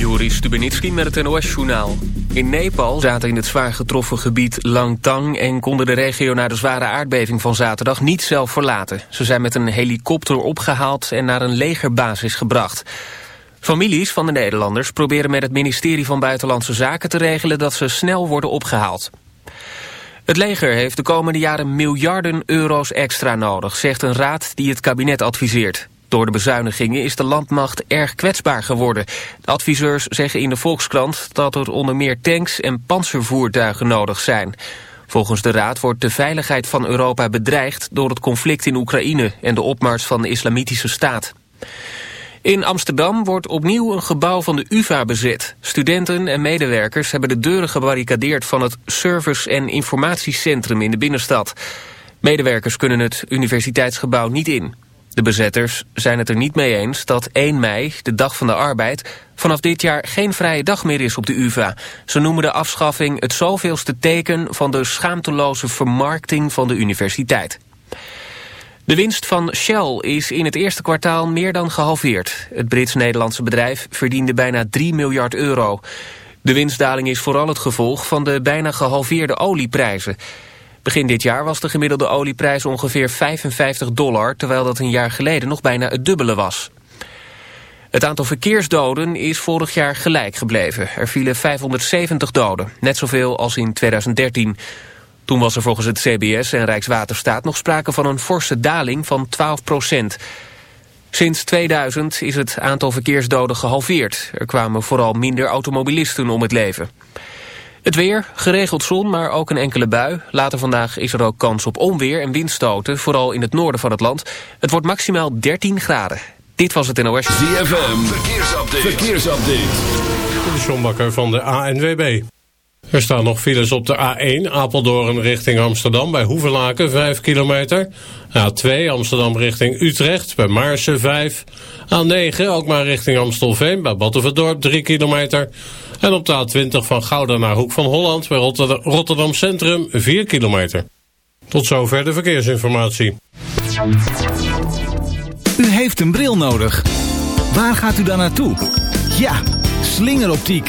Joris Stubenitski met het NOS-journaal. In Nepal zaten in het zwaar getroffen gebied Langtang... en konden de regio na de zware aardbeving van zaterdag niet zelf verlaten. Ze zijn met een helikopter opgehaald en naar een legerbasis gebracht. Families van de Nederlanders proberen met het ministerie van Buitenlandse Zaken te regelen... dat ze snel worden opgehaald. Het leger heeft de komende jaren miljarden euro's extra nodig... zegt een raad die het kabinet adviseert. Door de bezuinigingen is de landmacht erg kwetsbaar geworden. De adviseurs zeggen in de Volkskrant dat er onder meer tanks en panzervoertuigen nodig zijn. Volgens de Raad wordt de veiligheid van Europa bedreigd door het conflict in Oekraïne en de opmars van de Islamitische Staat. In Amsterdam wordt opnieuw een gebouw van de UvA bezet. Studenten en medewerkers hebben de deuren gebarricadeerd van het Service- en Informatiecentrum in de binnenstad. Medewerkers kunnen het universiteitsgebouw niet in. De bezetters zijn het er niet mee eens dat 1 mei, de dag van de arbeid... vanaf dit jaar geen vrije dag meer is op de UvA. Ze noemen de afschaffing het zoveelste teken... van de schaamteloze vermarkting van de universiteit. De winst van Shell is in het eerste kwartaal meer dan gehalveerd. Het Brits-Nederlandse bedrijf verdiende bijna 3 miljard euro. De winstdaling is vooral het gevolg van de bijna gehalveerde olieprijzen... Begin dit jaar was de gemiddelde olieprijs ongeveer 55 dollar... terwijl dat een jaar geleden nog bijna het dubbele was. Het aantal verkeersdoden is vorig jaar gelijk gebleven. Er vielen 570 doden, net zoveel als in 2013. Toen was er volgens het CBS en Rijkswaterstaat nog sprake van een forse daling van 12 procent. Sinds 2000 is het aantal verkeersdoden gehalveerd. Er kwamen vooral minder automobilisten om het leven. Het weer, geregeld zon, maar ook een enkele bui. Later vandaag is er ook kans op onweer en windstoten, vooral in het noorden van het land. Het wordt maximaal 13 graden. Dit was het NOS. ZFM, verkeersupdate. verkeersupdate. De Sjombakker van de ANWB. Er staan nog files op de A1 Apeldoorn richting Amsterdam bij Hoevelaken 5 kilometer. A2 Amsterdam richting Utrecht bij Maarsen 5. A9 ook maar richting Amstelveen bij Battenverdorp 3 kilometer. En op de A20 van Gouda naar Hoek van Holland bij Rotterdam Centrum 4 kilometer. Tot zover de verkeersinformatie. U heeft een bril nodig. Waar gaat u dan naartoe? Ja, slingeroptiek.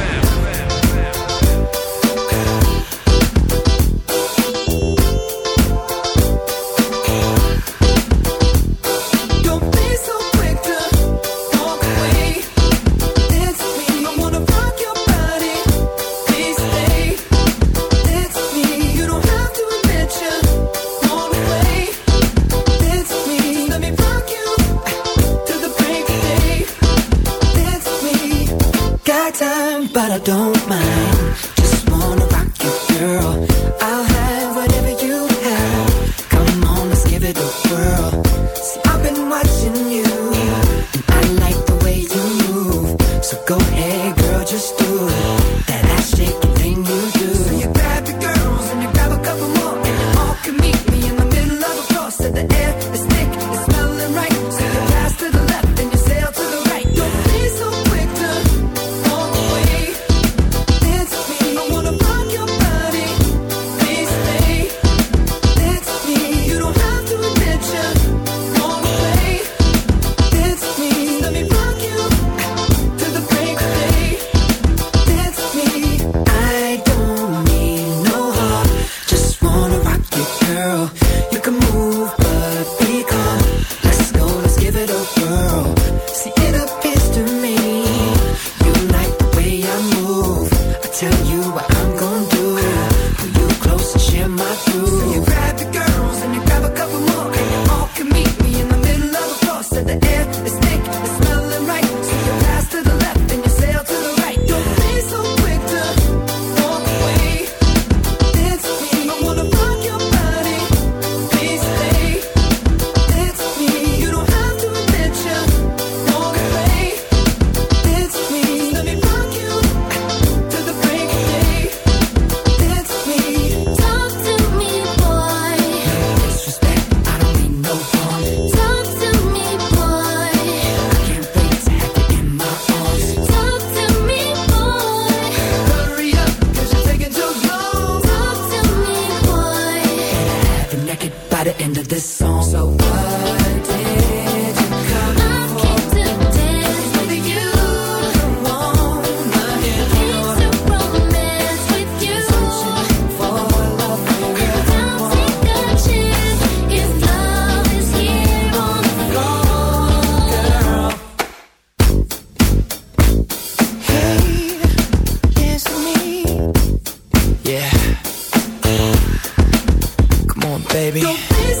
baby.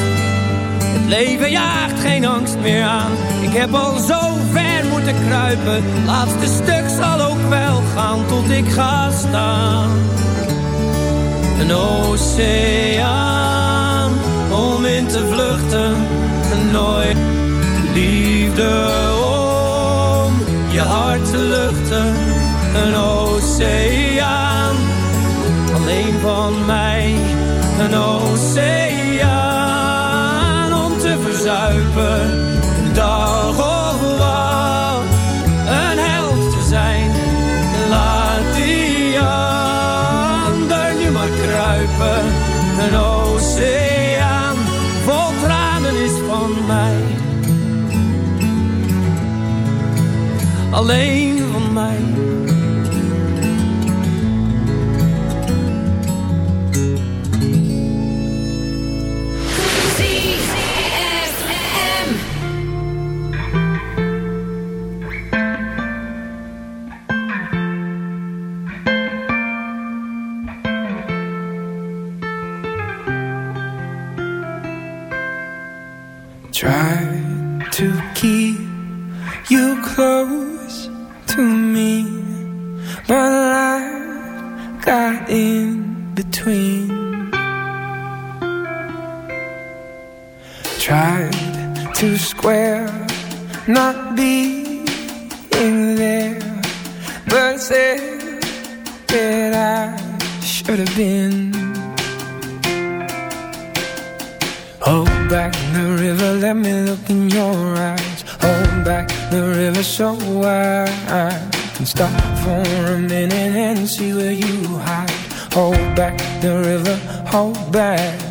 Leven jaagt geen angst meer aan. Ik heb al zo ver moeten kruipen. Laatste stuk zal ook wel gaan tot ik ga staan. Een oceaan om in te vluchten. Nooit liefde om je hart te luchten. Een oceaan alleen van mij. Een oceaan te verzuipen. Dag of wat, een held te zijn. Laat die ander nu maar kruipen. Een oceaan vol tranen is van mij. Alleen should have been. Hold back the river, let me look in your eyes. Hold back the river so I can stop for a minute and see where you hide. Hold back the river, hold back.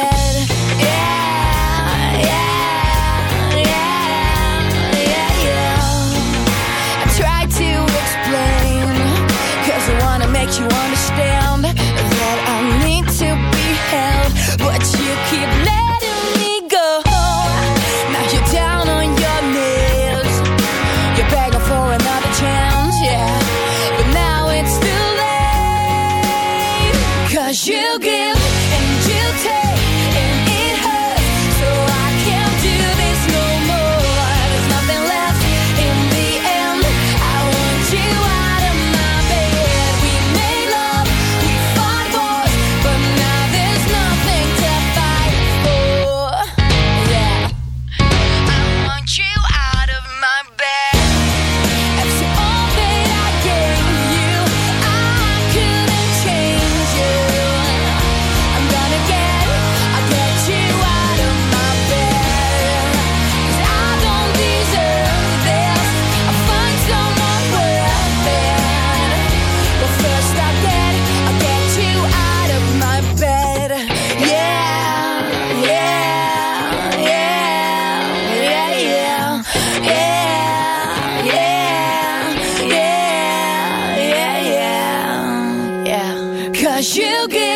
Cause you get.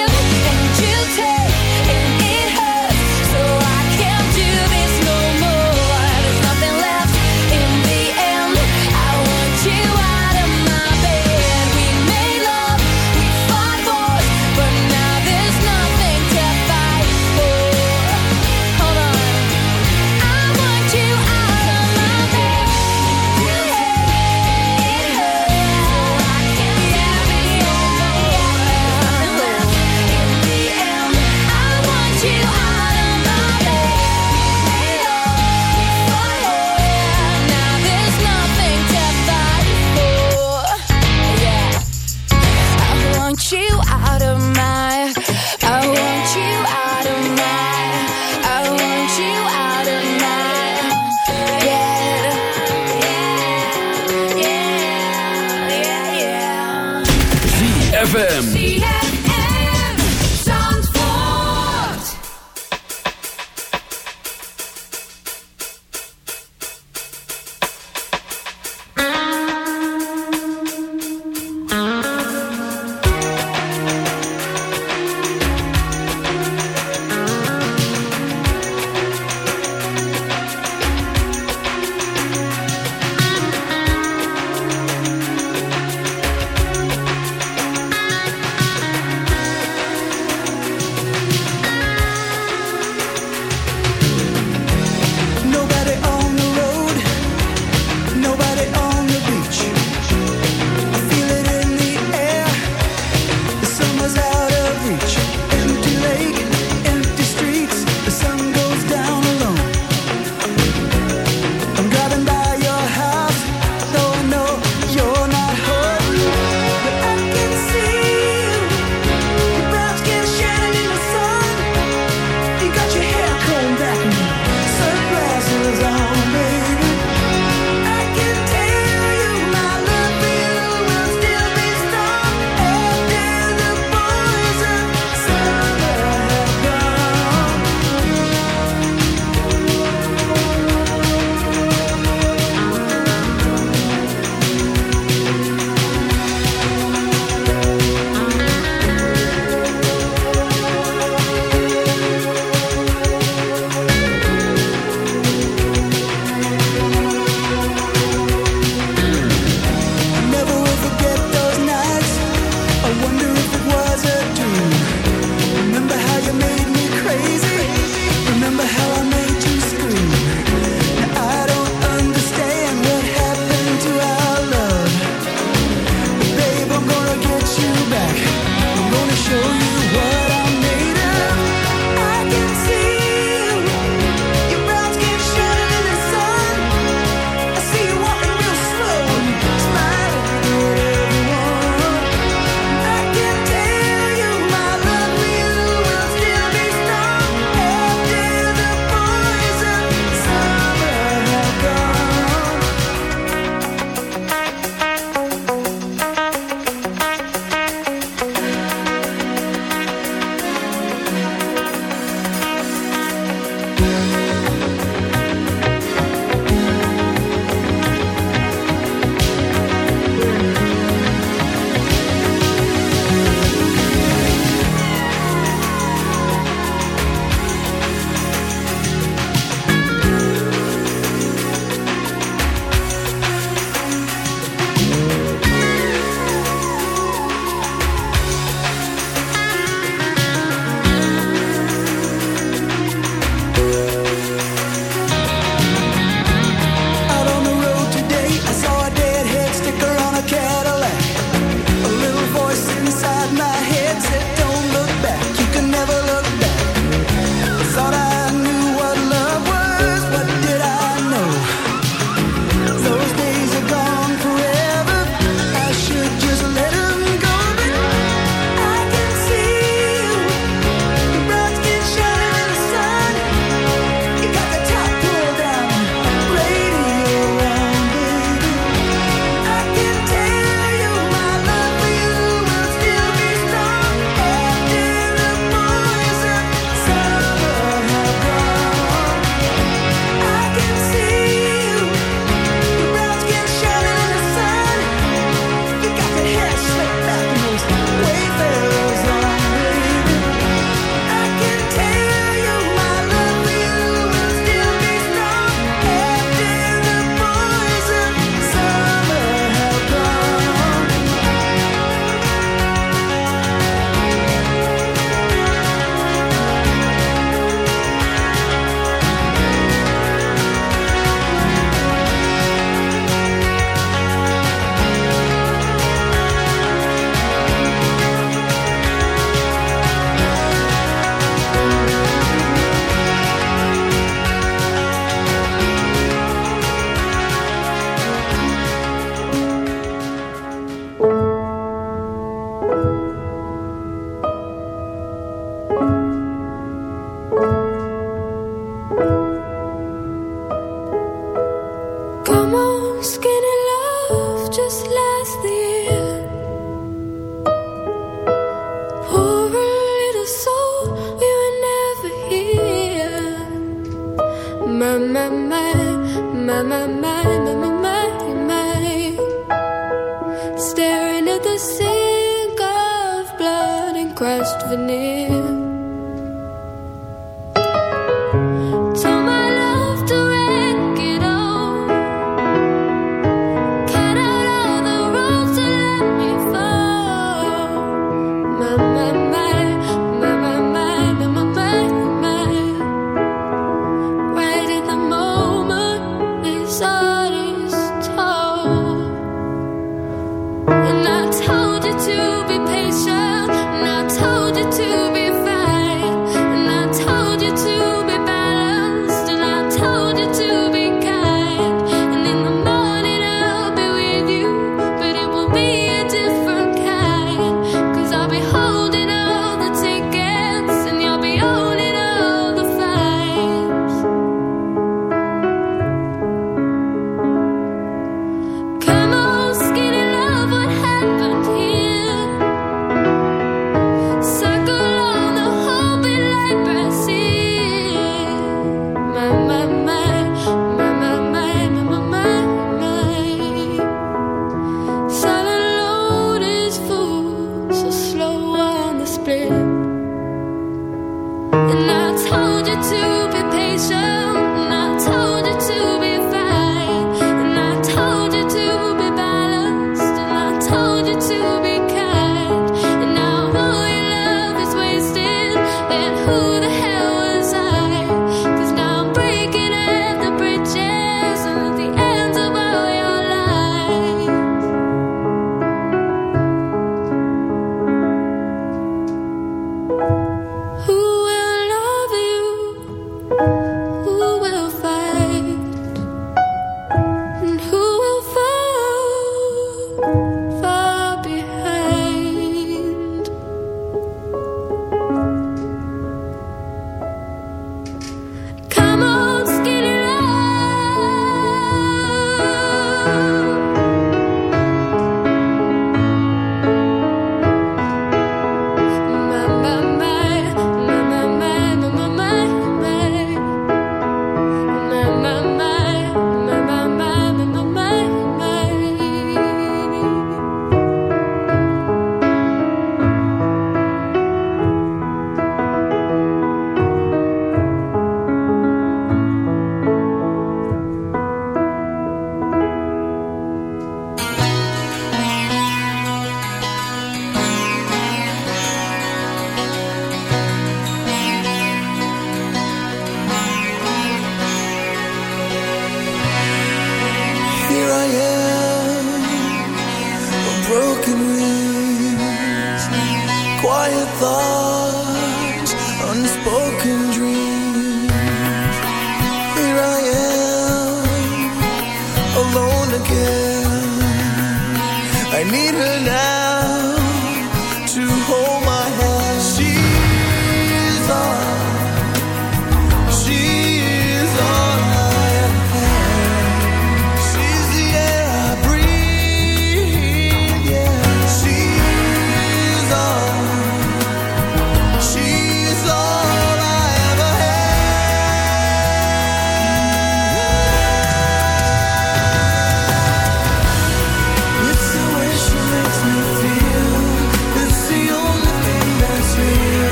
I need her now